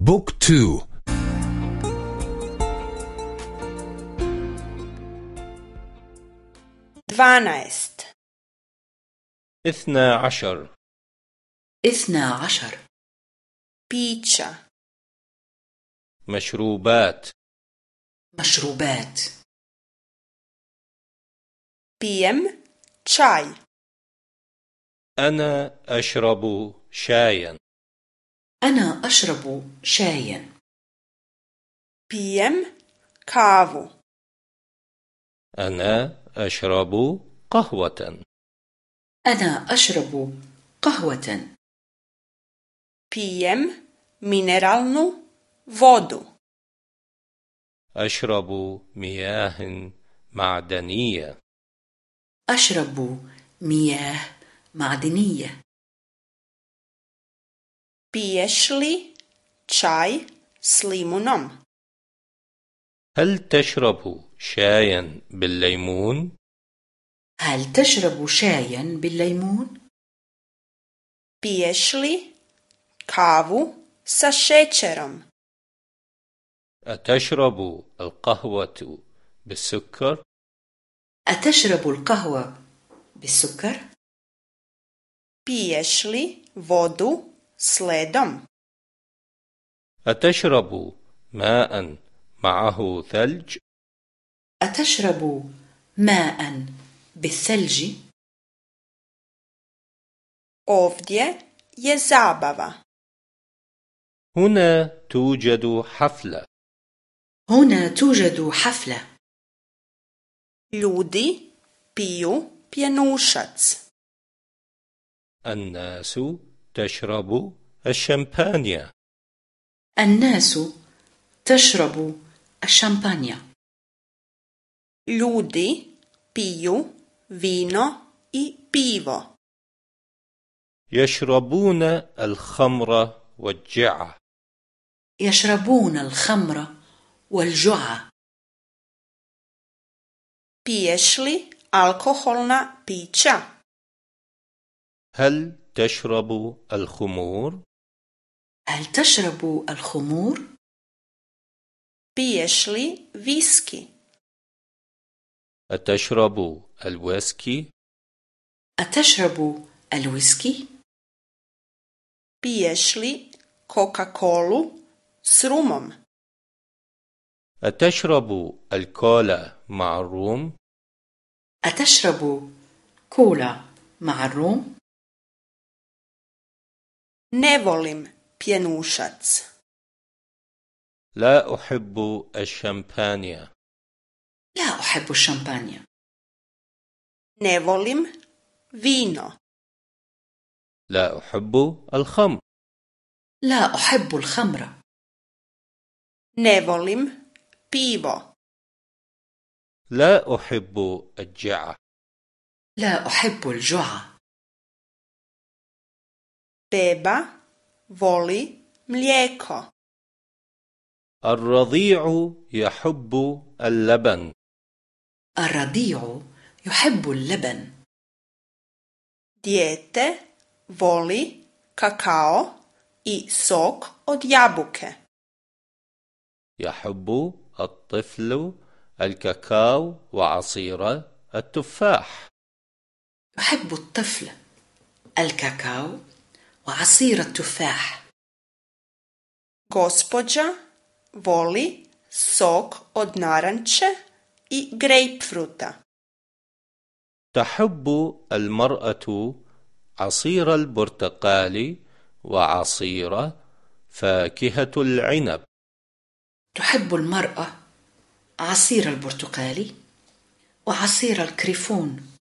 بوك تو dvanaest اثنا عشر. اثنا عشر. Pića مشروبات. مشروبات. Pijem čaj أنا أشرب شايا. أنا أشرب شايا. pijem kavu أنا أشرب قهوة. أنا أشرب قهوة. pijem mineralnu vodu أشرب مياه معدنية. أشرب مياه معدنية. Piješ čaj s limunom هل تشرب شايا بالليمون؟ هل تشرب شايا بالليمون؟ piješ li kavu sa šećerom أتشرب القهوة بالسكر؟ أتشرب القهوة بالسكر؟ piješ li vodu s ledom أتشرب ماء معه ثلج؟ أتشرب ماء بالثلج؟ ovdje je zabava. هنا توجد حفلة. هنا توجد حفلة. Ljudi piju pjenušac. الناس تشرب الشمبانيا الناس تشرب الشامبانيا. ljudi piju vino i pivo يشربون الخمر والجعة يشربون الخمر والجعة piješ li alkoholna pića هل تشرب الخمور؟ هل تشرب الخمور؟ piješ li viski أتشرب الويسكي؟ أتشرب الويسكي؟ li coca-colu s rumom أتشرب الكولا مع الروم؟ أتشرب كولا مع الروم؟ Ne volim pjenušac. لا أحب الشمبانيا لا أحب الشامبانيا ne volim vino. لا أحب الخمر لا أحب الخمر ne volim pivo. لا أحب الجعة لا أحب الجعة beba voli mlijeko. الرضيع يحب اللبن الرضيع يحب اللبن dijete voli kakao i sok od jabuke. يحب الطفل الكاكاو وعصير التفاح يحب الطفل الكاكاو وعصير التفاح. Gospođa voli sok od naranče i grejpfruta. تحب المرأة عصير البرتقال وعصير فاكهة العنب. تحب المرأة عصير البرتقالي وعصير الكريفون.